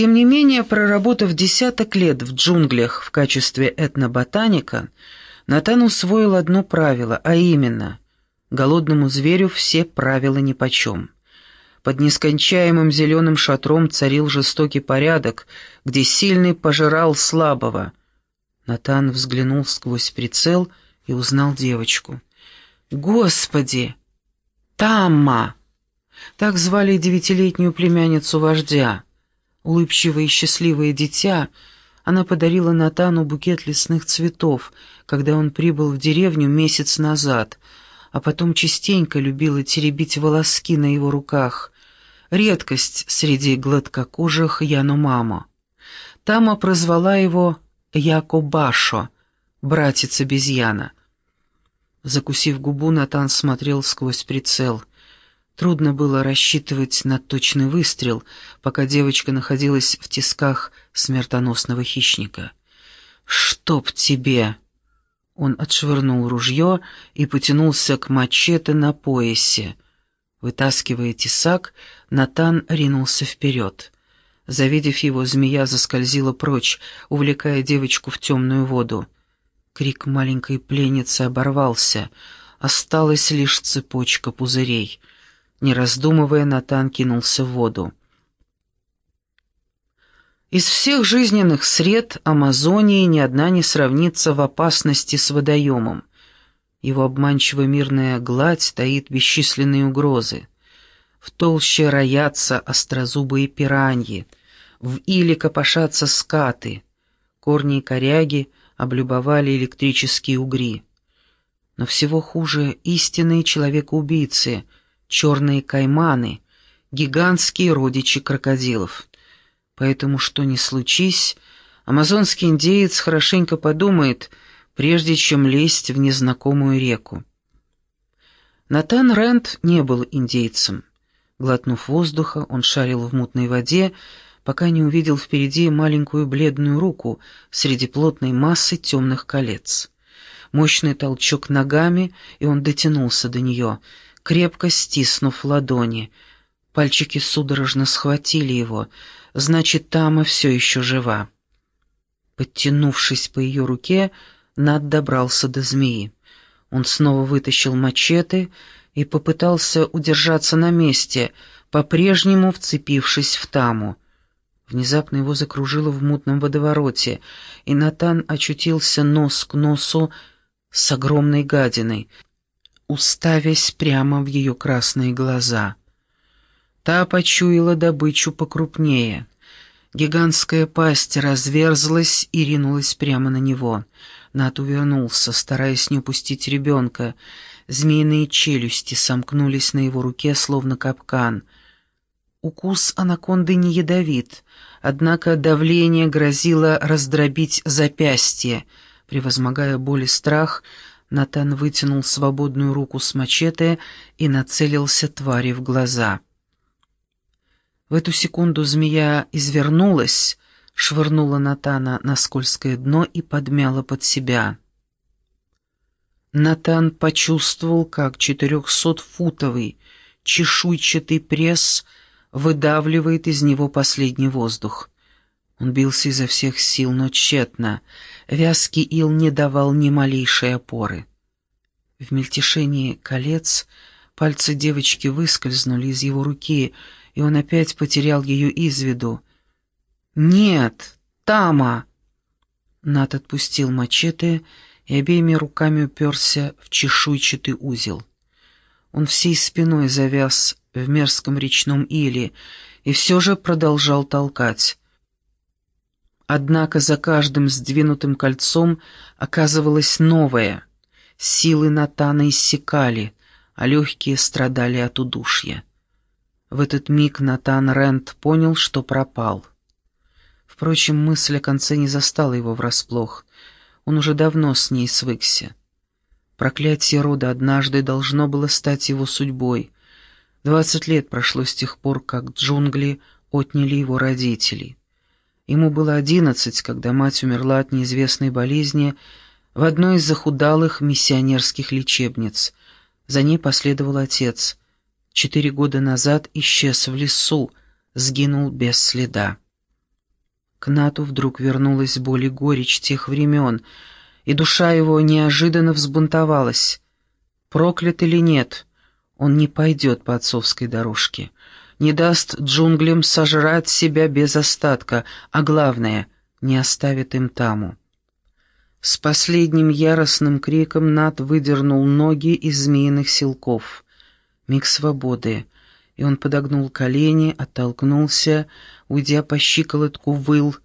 Тем не менее, проработав десяток лет в джунглях в качестве этноботаника, Натан усвоил одно правило, а именно – голодному зверю все правила нипочем. Под нескончаемым зеленым шатром царил жестокий порядок, где сильный пожирал слабого. Натан взглянул сквозь прицел и узнал девочку. «Господи! Тамма!» Так звали девятилетнюю племянницу вождя. Улыбчивое и счастливое дитя, она подарила Натану букет лесных цветов, когда он прибыл в деревню месяц назад, а потом частенько любила теребить волоски на его руках. Редкость среди гладкокожих Яномамо. Тама прозвала его Якобашо, братец обезьяна. Закусив губу, Натан смотрел сквозь прицел — Трудно было рассчитывать на точный выстрел, пока девочка находилась в тисках смертоносного хищника. «Чтоб тебе!» Он отшвырнул ружье и потянулся к мачете на поясе. Вытаскивая тесак, Натан ринулся вперед. Завидев его, змея заскользила прочь, увлекая девочку в темную воду. Крик маленькой пленницы оборвался, осталась лишь цепочка пузырей — не раздумывая, Натан кинулся в воду. Из всех жизненных сред Амазонии ни одна не сравнится в опасности с водоемом. Его обманчиво мирная гладь таит бесчисленные угрозы. В толще роятся острозубые пираньи, в иле копошатся скаты, корни и коряги облюбовали электрические угри. Но всего хуже истинные человекоубийцы — черные кайманы, гигантские родичи крокодилов. Поэтому, что ни случись, амазонский индеец хорошенько подумает, прежде чем лезть в незнакомую реку. Натан Рент не был индейцем. Глотнув воздуха, он шарил в мутной воде, пока не увидел впереди маленькую бледную руку среди плотной массы темных колец. Мощный толчок ногами, и он дотянулся до нее — крепко стиснув ладони. Пальчики судорожно схватили его, значит, Тама все еще жива. Подтянувшись по ее руке, Над добрался до змеи. Он снова вытащил мачете и попытался удержаться на месте, по-прежнему вцепившись в Таму. Внезапно его закружило в мутном водовороте, и Натан очутился нос к носу с огромной гадиной — уставясь прямо в ее красные глаза. Та почуяла добычу покрупнее. Гигантская пасть разверзлась и ринулась прямо на него. Нат увернулся, стараясь не упустить ребенка. Змеиные челюсти сомкнулись на его руке, словно капкан. Укус анаконды не ядовит, однако давление грозило раздробить запястье. Превозмогая боль и страх, Натан вытянул свободную руку с мачете и нацелился твари в глаза. В эту секунду змея извернулась, швырнула Натана на скользкое дно и подмяла под себя. Натан почувствовал, как четырехсотфутовый чешуйчатый пресс выдавливает из него последний воздух. Он бился изо всех сил, но тщетно. Вязкий ил не давал ни малейшей опоры. В мельтешении колец пальцы девочки выскользнули из его руки, и он опять потерял ее из виду. «Нет, Тама!» Нат отпустил мачете и обеими руками уперся в чешуйчатый узел. Он всей спиной завяз в мерзком речном иле и все же продолжал толкать. Однако за каждым сдвинутым кольцом оказывалось новое. Силы Натана иссякали, а легкие страдали от удушья. В этот миг Натан Рент понял, что пропал. Впрочем, мысль о конце не застала его врасплох. Он уже давно с ней свыкся. Проклятие рода однажды должно было стать его судьбой. Двадцать лет прошло с тех пор, как джунгли отняли его родителей. Ему было одиннадцать, когда мать умерла от неизвестной болезни в одной из захудалых миссионерских лечебниц. За ней последовал отец. Четыре года назад исчез в лесу, сгинул без следа. К Нату вдруг вернулась боль и горечь тех времен, и душа его неожиданно взбунтовалась. Проклят или нет, он не пойдет по отцовской дорожке, не даст джунглям сожрать себя без остатка, а главное, не оставит им таму. С последним яростным криком Нат выдернул ноги из змеиных силков. Миг свободы, и он подогнул колени, оттолкнулся, уйдя по щиколотку, выл,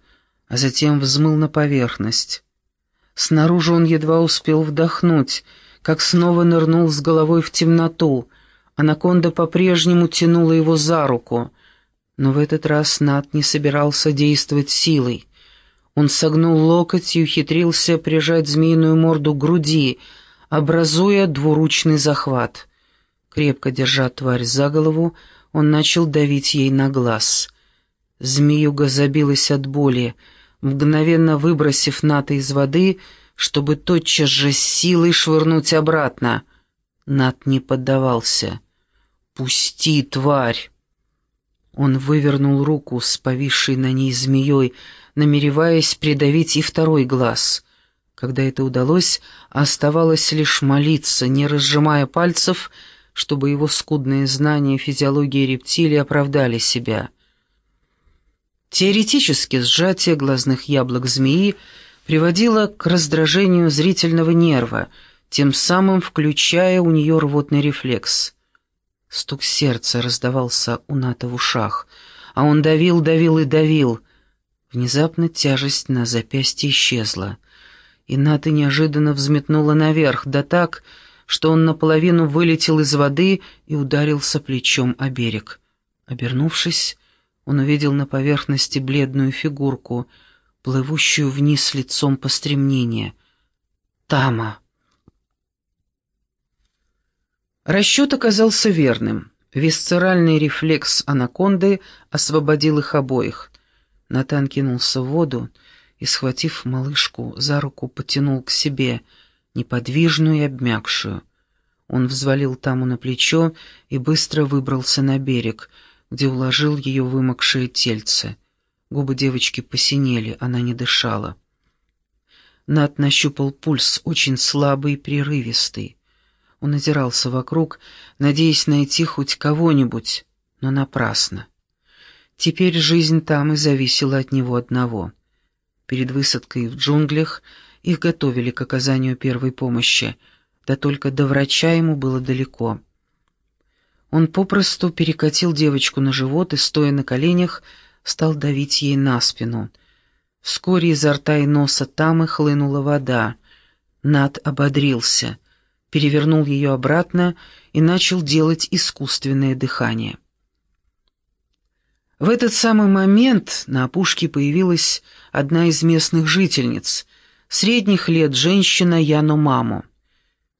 а затем взмыл на поверхность. Снаружи он едва успел вдохнуть, как снова нырнул с головой в темноту. Анаконда по-прежнему тянула его за руку, но в этот раз Нат не собирался действовать силой. Он согнул локоть и ухитрился прижать змеиную морду к груди, образуя двуручный захват. Крепко держа тварь за голову, он начал давить ей на глаз. Змеюга забилась от боли, мгновенно выбросив Ната из воды, чтобы тотчас же силой швырнуть обратно. Нат не поддавался. «Пусти, тварь!» Он вывернул руку с повисшей на ней змеей, намереваясь придавить и второй глаз. Когда это удалось, оставалось лишь молиться, не разжимая пальцев, чтобы его скудные знания физиологии рептилий оправдали себя. Теоретически сжатие глазных яблок змеи приводило к раздражению зрительного нерва, тем самым включая у нее рвотный рефлекс. Стук сердца раздавался у Ната в ушах, а он давил, давил и давил — Внезапно тяжесть на запястье исчезла, и Ната неожиданно взметнула наверх, да так, что он наполовину вылетел из воды и ударился плечом о берег. Обернувшись, он увидел на поверхности бледную фигурку, плывущую вниз лицом по стремнению. Тама. Расчет оказался верным. Висцеральный рефлекс анаконды освободил их обоих. Натан кинулся в воду и, схватив малышку за руку, потянул к себе, неподвижную и обмякшую. Он взвалил Таму на плечо и быстро выбрался на берег, где уложил ее вымокшее тельце. Губы девочки посинели, она не дышала. Нат нащупал пульс, очень слабый и прерывистый. Он озирался вокруг, надеясь найти хоть кого-нибудь, но напрасно. Теперь жизнь там и зависела от него одного. Перед высадкой в джунглях их готовили к оказанию первой помощи, да только до врача ему было далеко. Он попросту перекатил девочку на живот и, стоя на коленях, стал давить ей на спину. Вскоре изо рта и носа Тамы хлынула вода. Над ободрился, перевернул ее обратно и начал делать искусственное дыхание. В этот самый момент на опушке появилась одна из местных жительниц, средних лет женщина Яно Маму.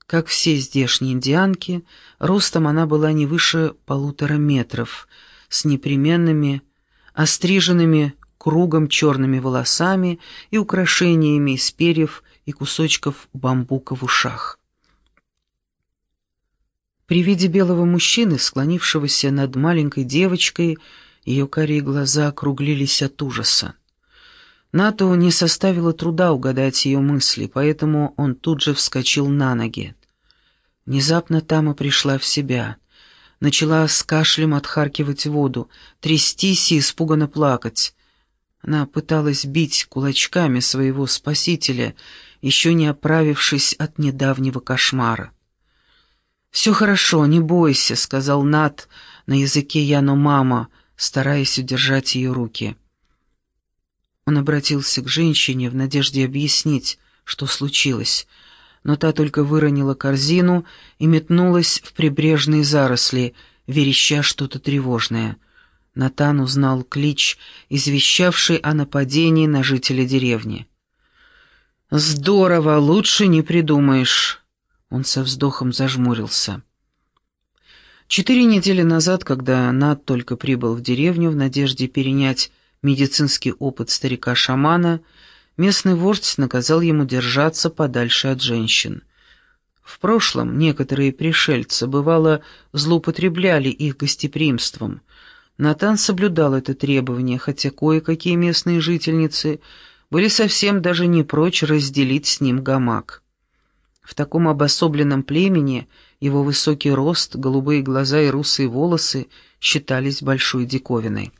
Как все здешние индианки, ростом она была не выше полутора метров, с непременными, остриженными кругом черными волосами и украшениями из перьев и кусочков бамбука в ушах. При виде белого мужчины, склонившегося над маленькой девочкой, ее карие глаза округлились от ужаса. Нату не составило труда угадать ее мысли, поэтому он тут же вскочил на ноги. Внезапно Тама пришла в себя. Начала с кашлем отхаркивать воду, трястись и испуганно плакать. Она пыталась бить кулачками своего спасителя, еще не оправившись от недавнего кошмара. «Все хорошо, не бойся», — сказал Нат на языке Яно-мама, стараясь удержать ее руки. Он обратился к женщине в надежде объяснить, что случилось, но та только выронила корзину и метнулась в прибрежные заросли, вереща что-то тревожное. Натан узнал клич, извещавший о нападении на жителя деревни. «Здорово, лучше не придумаешь!» Он со вздохом зажмурился. Четыре недели назад, когда Над только прибыл в деревню в надежде перенять медицинский опыт старика-шамана, местный вождь наказал ему держаться подальше от женщин. В прошлом некоторые пришельцы, бывало, злоупотребляли их гостеприимством, Натан соблюдал это требование, хотя кое-какие местные жительницы были совсем даже не прочь разделить с ним гамак. В таком обособленном племени его высокий рост, голубые глаза и русые волосы считались большой диковиной.